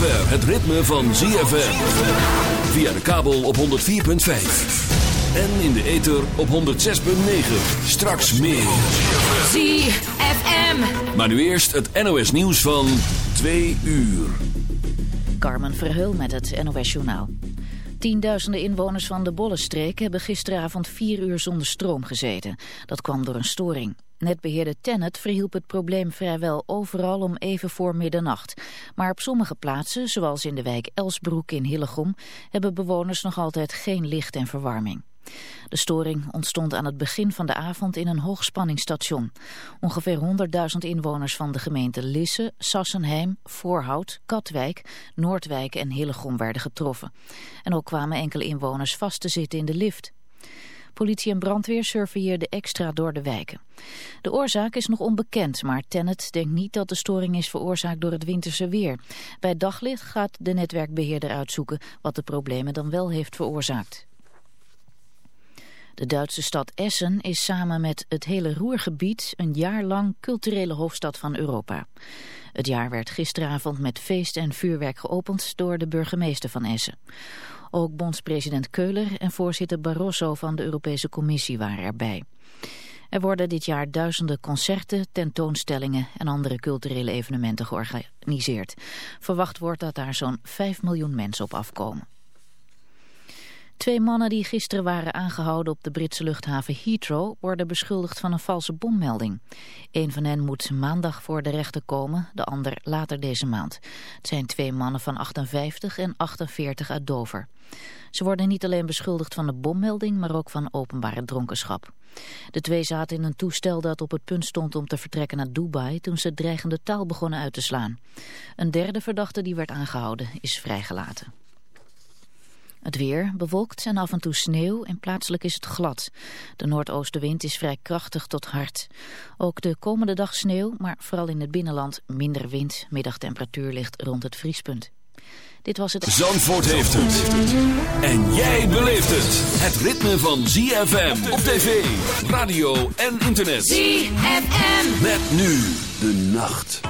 zover het ritme van ZFM. Via de kabel op 104.5. En in de ether op 106.9. Straks meer. ZFM. Maar nu eerst het NOS nieuws van 2 uur. Carmen Verheul met het NOS Journaal. Tienduizenden inwoners van de Bollenstreek hebben gisteravond vier uur zonder stroom gezeten. Dat kwam door een storing. Netbeheerder Tennet verhielp het probleem vrijwel overal om even voor middernacht. Maar op sommige plaatsen, zoals in de wijk Elsbroek in Hillegom, hebben bewoners nog altijd geen licht en verwarming. De storing ontstond aan het begin van de avond in een hoogspanningsstation. Ongeveer 100.000 inwoners van de gemeenten Lisse, Sassenheim, Voorhout, Katwijk, Noordwijk en Hillegom werden getroffen. En ook kwamen enkele inwoners vast te zitten in de lift. Politie en brandweer surveilleerden extra door de wijken. De oorzaak is nog onbekend, maar Tennet denkt niet dat de storing is veroorzaakt door het winterse weer. Bij daglicht gaat de netwerkbeheerder uitzoeken wat de problemen dan wel heeft veroorzaakt. De Duitse stad Essen is samen met het hele Roergebied een jaar lang culturele hoofdstad van Europa. Het jaar werd gisteravond met feest en vuurwerk geopend door de burgemeester van Essen. Ook bondspresident Keuler en voorzitter Barroso van de Europese Commissie waren erbij. Er worden dit jaar duizenden concerten, tentoonstellingen en andere culturele evenementen georganiseerd. Verwacht wordt dat daar zo'n 5 miljoen mensen op afkomen. Twee mannen die gisteren waren aangehouden op de Britse luchthaven Heathrow worden beschuldigd van een valse bommelding. Een van hen moet maandag voor de rechter komen, de ander later deze maand. Het zijn twee mannen van 58 en 48 uit Dover. Ze worden niet alleen beschuldigd van de bommelding, maar ook van openbare dronkenschap. De twee zaten in een toestel dat op het punt stond om te vertrekken naar Dubai toen ze dreigende taal begonnen uit te slaan. Een derde verdachte die werd aangehouden is vrijgelaten. Het weer bewolkt en af en toe sneeuw en plaatselijk is het glad. De noordoostenwind is vrij krachtig tot hard. Ook de komende dag sneeuw, maar vooral in het binnenland minder wind. Middagtemperatuur ligt rond het vriespunt. Dit was het... Zandvoort heeft het. En jij beleeft het. Het ritme van ZFM op tv, radio en internet. ZFM. Met nu de nacht.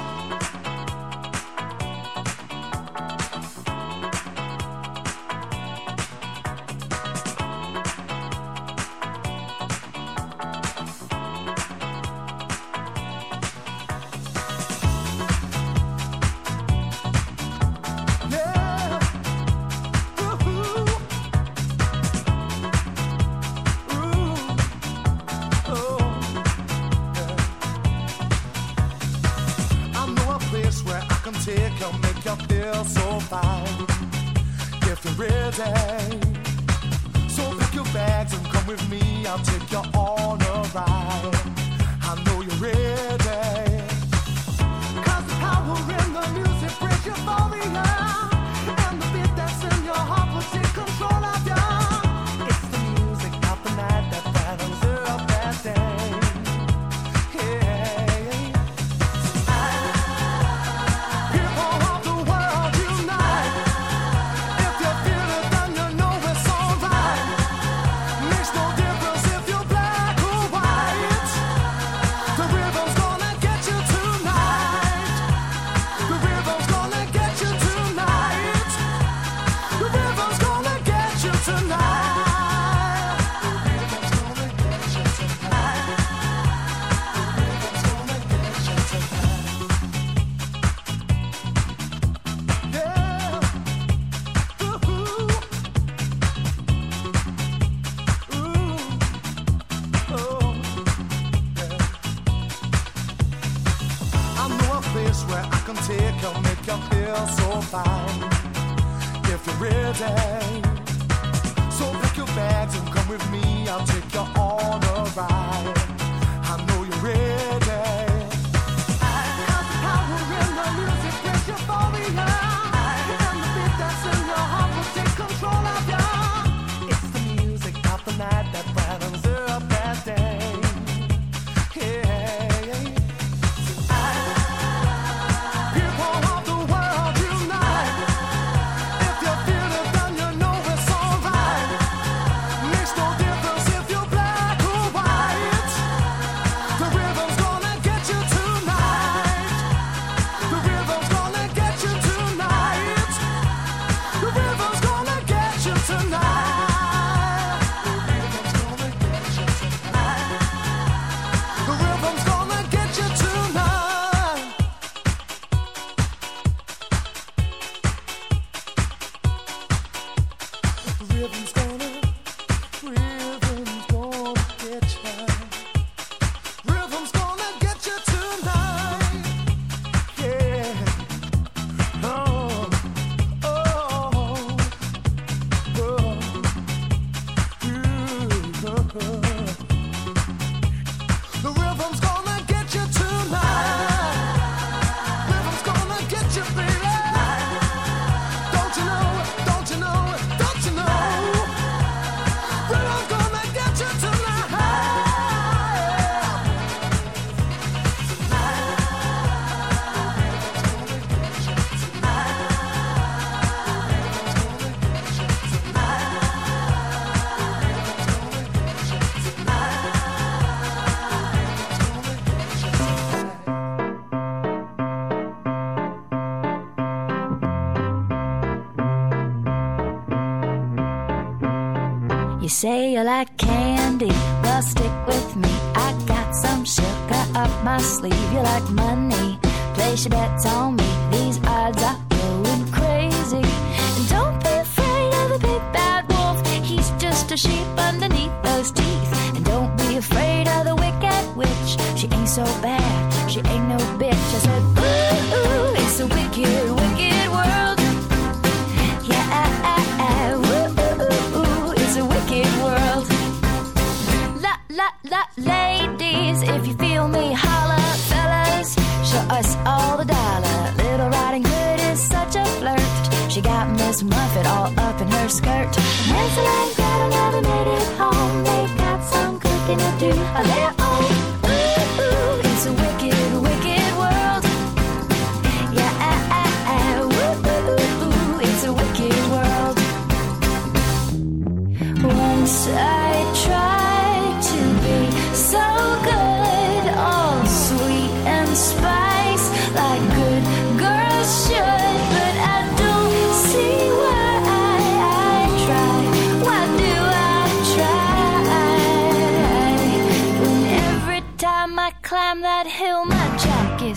Nancy and Gretel never made it home. They got some cooking to do of their own.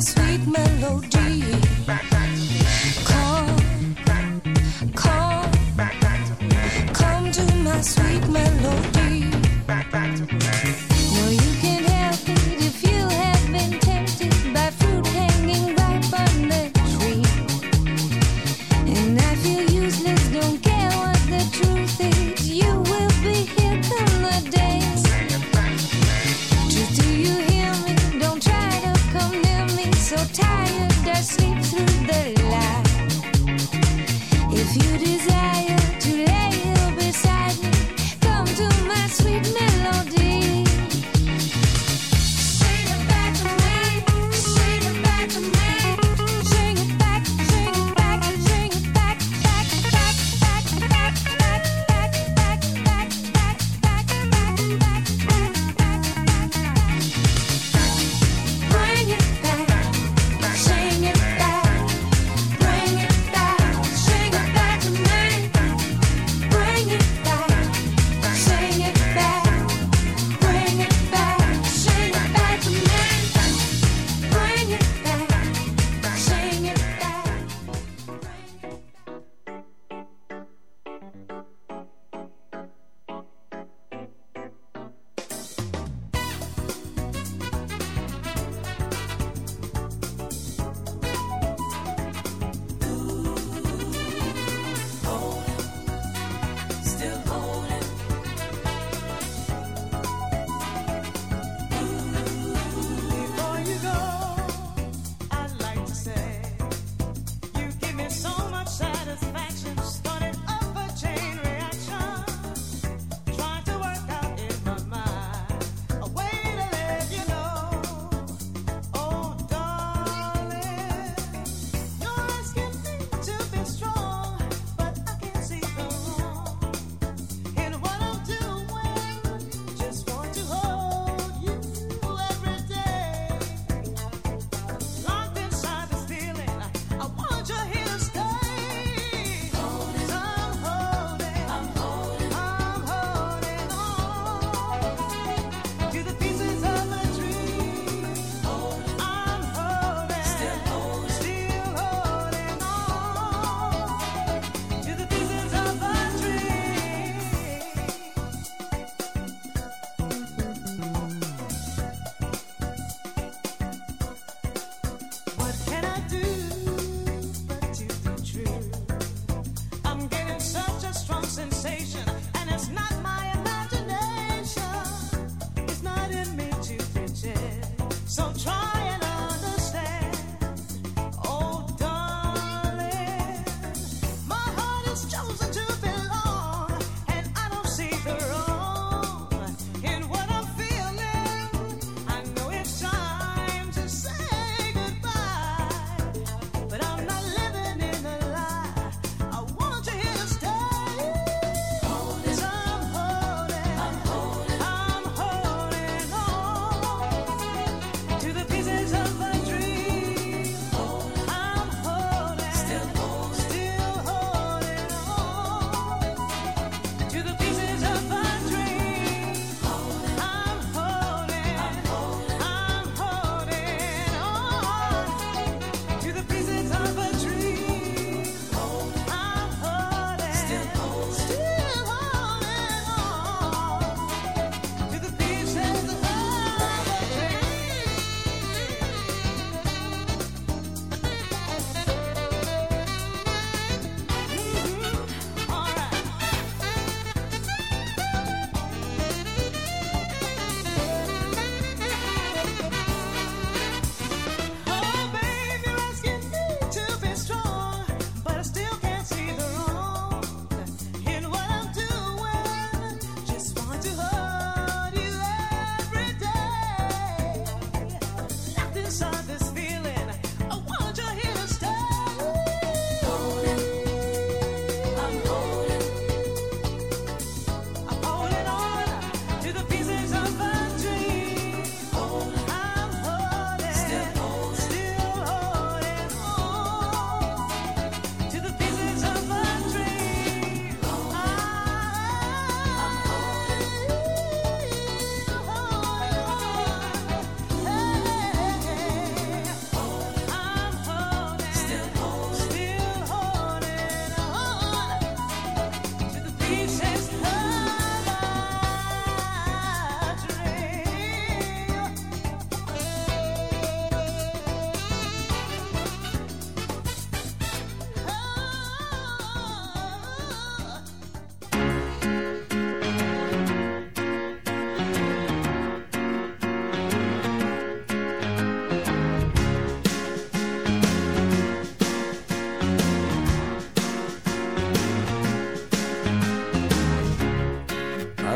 sweet melody. Come, come, come to my sweet melody.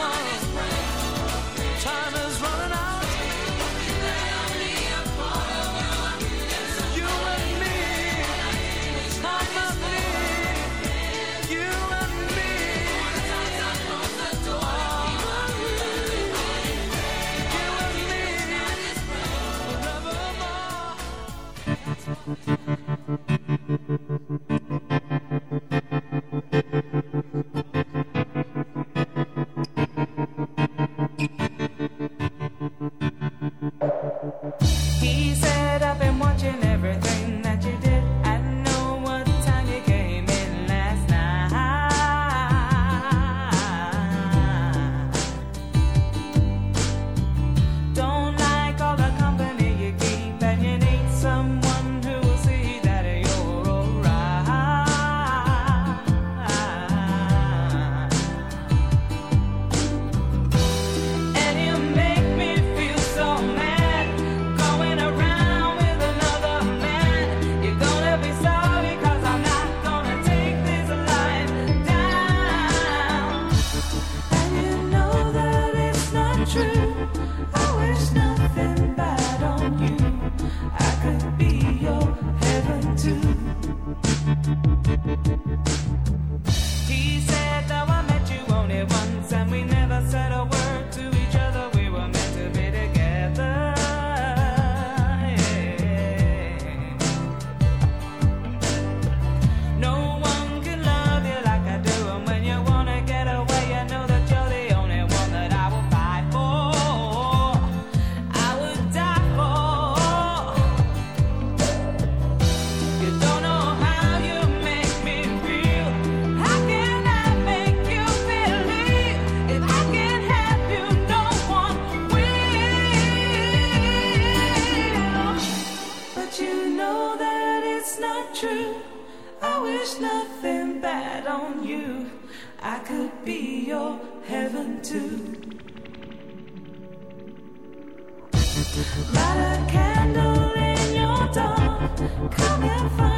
Oh. Light a candle in your dark. Come and find.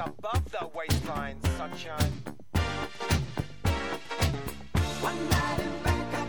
Above the waistline, sunshine. One night in Bangkok